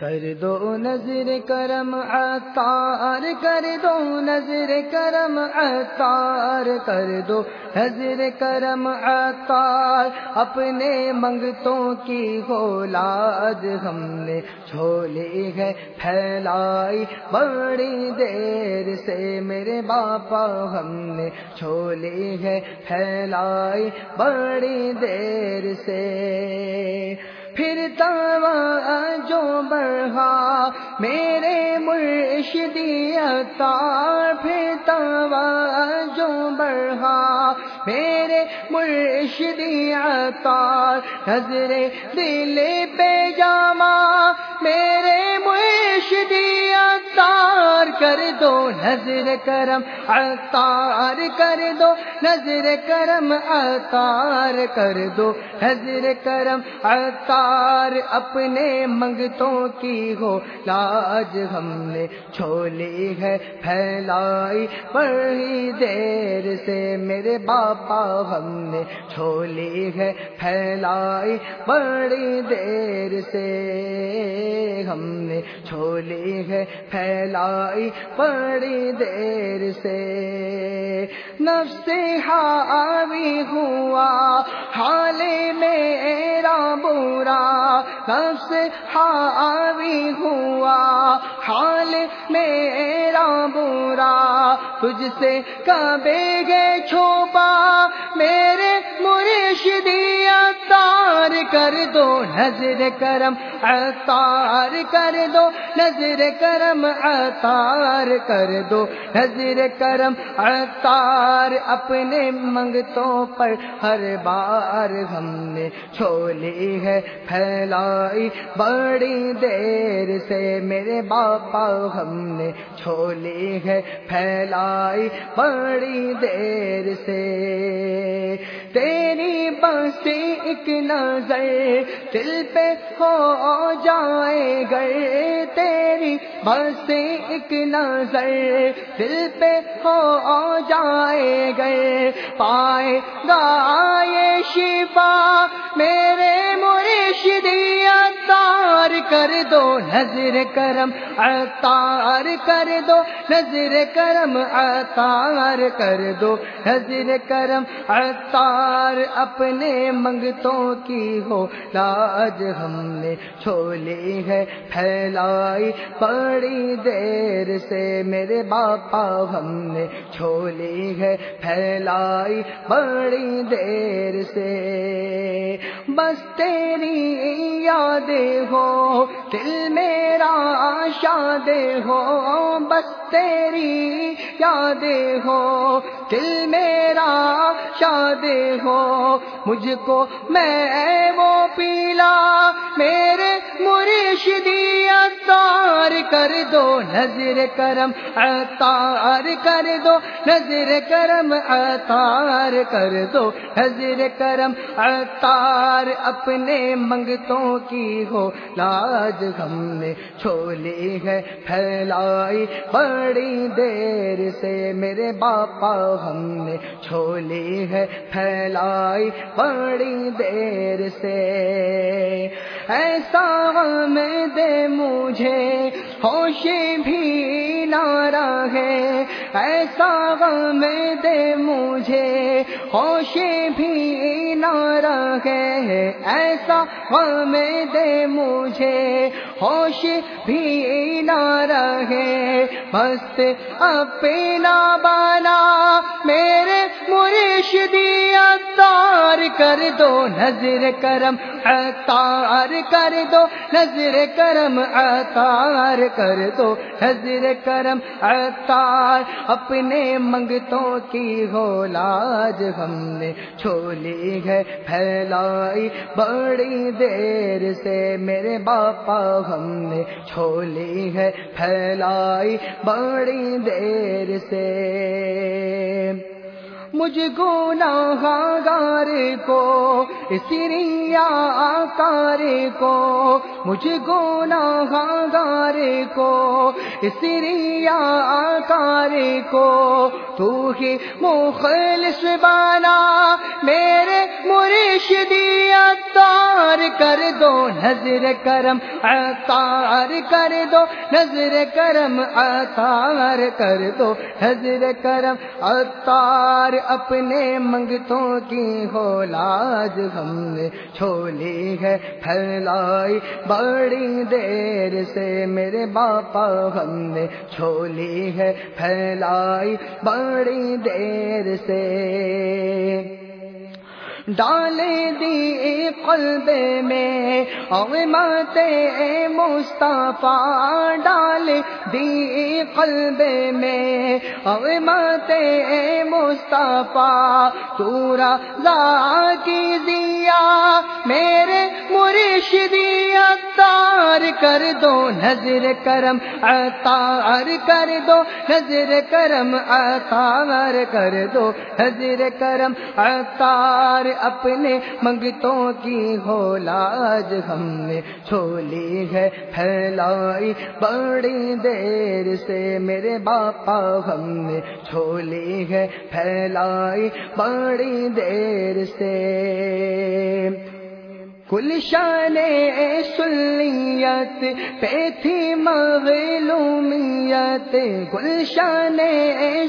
کر دو نظر کرم عطار، کر دو نظر کرم عطار، کر دو نظر کرم عطار۔ اپنے منگتوں کی گولاد ہم نے چھولی ہے، پھیلائی۔ بڑی دیر سے میرے باپا ہم نے چھولی ہے، پھیلائی۔ بڑی دیر سے پھر جو بڑھا، میرے مرشدی تار پھر جو بڑھا، میرے مرشدی تار نظر دل پہ جاما میرے مرشدی تار کر دو نظر کرم، اتار کر دو نظر کرم، اتار کر دو نظر کرم اتار اپنے منگتوں کی ہو۔ لاج ہم نے چھولی ہے، پھیلائی۔ بڑی دیر سے میرے باپا ہم نے چھولی ہے، پھیلائی۔ بڑی دیر سے ہم نے چھولی ہے، پھیلائی۔ بڑی دیر سے نفس حاوی ہوا۔ حال میرا برا نفس حاوی ہوا حال میرا برا تجھ سے کبے گئے چھوپا میرے مرشدی اتار کر دو نظر کرم اتار کر دو نظر کرم اتار کر دو نظر کرم اتار اپنے منگتوں پر ہر بار ہم نے چھولی ہے، پھیلائی بڑی دیر سے میرے باپا ہم نے چھولی ہے، پھیلائی بڑی دیر سے تیری بسی ایک نظر دل پہ ہو جائے گئے تیری بسی ایک نظر دل پہ ہو جائے گئے پائے گا یہ شفا میرے مرشدی اتار کر دو نظر کرم اتار کر دو نظر کرم اتار کر دو نظر کرم اتار اپنے منگتوں کی ہو۔ لاج ہم نے چھولی ہے، پھیلائی بڑی دیر سے۔ میرے باپا ہم نے چھولی ہے، پھیلائی بڑی دیر سے۔ بس تیری یاد ہو دل میرا شاد ہو، بس تیری یاد ہو۔ دل میرا شاد ہو، مجھ کو میں وہ پیلا، میرے مرشدی کر دو نظر کرم اتار کر دو نظر کرم اتار کر دو نظر کرم اتار اپنے منگتوں کی ہو۔ لاج ہم نے چھولی ہے، پھیلائی بڑی دیر سے۔ میرے باپا ہم نے چھولی ہے، پھیلائی بڑی دیر سے۔ ایسا غم دے مجھے ہوش بھی نارا ہے۔ ایسا غم دے مجھے ہوش بھی نہ رہے ایسا غم دے مجھے۔ ہوش بھی نہ رہے بس اپنا بنا میرے مرشدی اتار کر دو نظر کرم اتار کر دو نظر کرم اتار کر دو نظر کرم اتار اپنے منگتوں کی ہو لاج ہم نے چھولی ہے، پھیلائی بڑی دیر سے میرے باپا ہم نے چھولی ہے، پھیلائی بڑی دیر سے۔ مجھ گار کو سریا آکار کو، مجھ گار کو سریا آکار کو، تو ہی مخلص بانا میرے مرشدی اتار کر دو، نظر کرم اتار کر دو، نظر کرم اتار کر دو، نظر کرم اتار اپنے منگتوں کی ہو لاج ہم نے چھولی ہے، پھیلائی بڑی دیر سے میرے باپا ہم نے چھولی ہے، پھیلائی بڑی دیر سے ڈالے دی قلب میں عظمت مصطفیٰ ڈال دی قلب میں عظمت مصطفیٰ تورا ذا کی دیا، میرے مرشدیت اتار کر دو نظر کرم اتار کر دو نظر کرم اتار کر دو نظر کرم اتار اپنے منگتوں کی ہو لاج ہم نے چھولی ہے، پھیلائی بڑی دیر سے میرے باپا ہم نے چھولی ہے، پھیلائی بڑی دیر سے۔ گلشان سلیت پہ تھی مغلومیت گلشان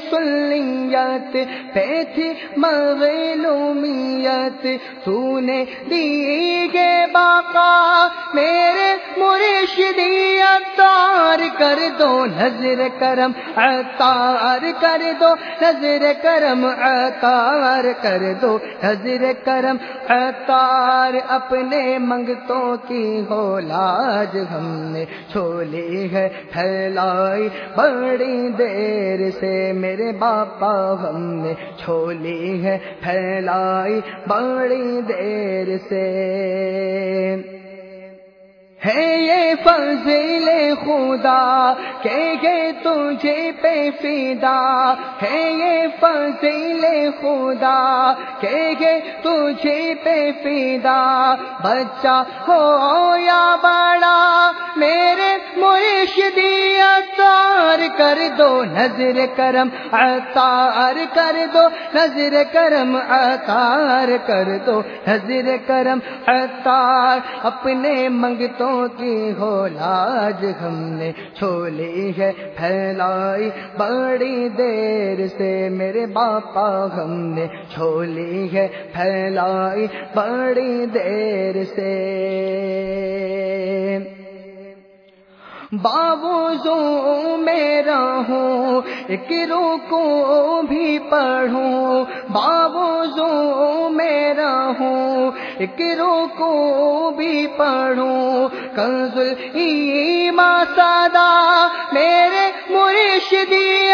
سلیت پہ تھی مغلومیت تو نے دی گے باقا میرے مرشدی اتار کر دو، نظر کرم اتار کر دو، نظر کرم اتار کر دو، نظر کرم اتار اپنے منگتوں کی ہو لاج ہم نے چھولی ہے پھیلائی۔ بڑی دیر سے میرے باپا ہم نے چھولی ہے پھیلائی۔ بڑی دیر سے ہے یہ فضل خدا کہ یہ تجھے پہ فدا ہے یہ فضل خدا کہ یہ تجھے پہ فدا بچہ ہو یا بڑا میرے مرشدی اتار کر دو نظر کرم اتار کر دو نظر کرم اتار کر دو نظر کرم اتار اپنے منگتوں کی ہو لاج ہم نے چھولی ہے، پھیلائی بڑی دیر سے میرے باپا ہم نے چھولی ہے، پھیلائی بڑی دیر سے بابو میں رہوں، ایک کو بھی پڑھوں۔ بابو میں رہوں، ایک کو بھی پڑھوں۔ کنزل ایما سادا میرے مرشدی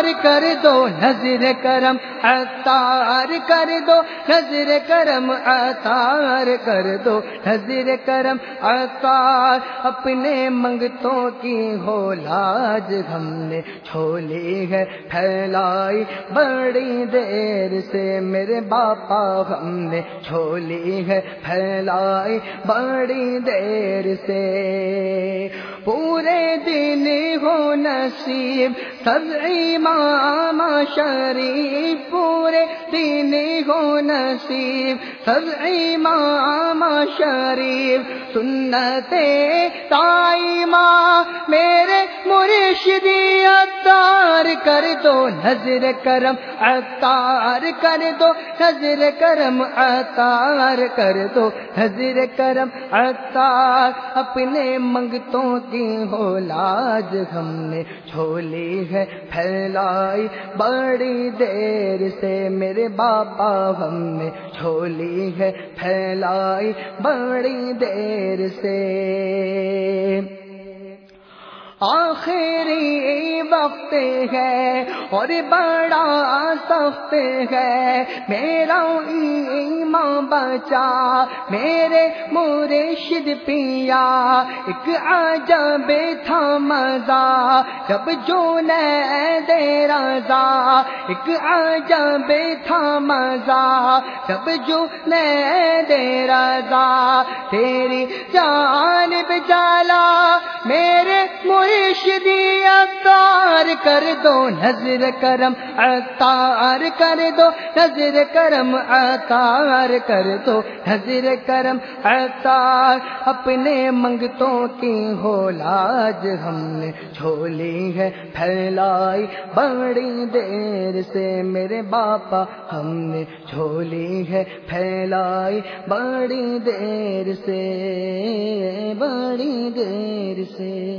اتار کر دو نظر کرم اتار کر دو نظر کرم اتار کر دو نظر کرم اتار اپنے منگتوں کی ہو لاج ہم نے چھولی ہے، پھیلائی بڑی دیر سے میرے باپا ہم نے چھولی ہے، پھیلائی بڑی دیر سے پورے دن ہو نصیب سب ماما شریف پورے دن ہو نصیب سب امام شریف سنتے تائی ماں میرے مرشدی اتار کر دو نظر کرم اتار کر دو نظر کرم اتار کر دو نظر کرم اتار اپنے منگتوں کی ہو لاج ہم نے چھولی ہے، پھیلائی بڑی دیر سے میرے باپا ہم نے چھولی ہے پھیلائی بڑی دیر سے۔ آخری وقت ہے اور بڑا سخت ہے۔ میرا ایمان بچا، میرے مرشد پیا۔ ایک عجب تھا مزہ، جب جو دے رضا۔ ایک عجب تھا مزہ، جب جو دے رضا۔ تیری جانب جالا میرے مرشدی اتار کر دو نظر کرم اتار کر دو نظر کرم اتار کر دو نظر کرم اتار اپنے منگتوں کی ہو لاج ہم نے جھولی ہے، پھیلائی۔ بڑی دیر سے میرے باپا ہم نے جھولی ہے، پھیلائی۔ بڑی دیر سے، بڑی دیر سے۔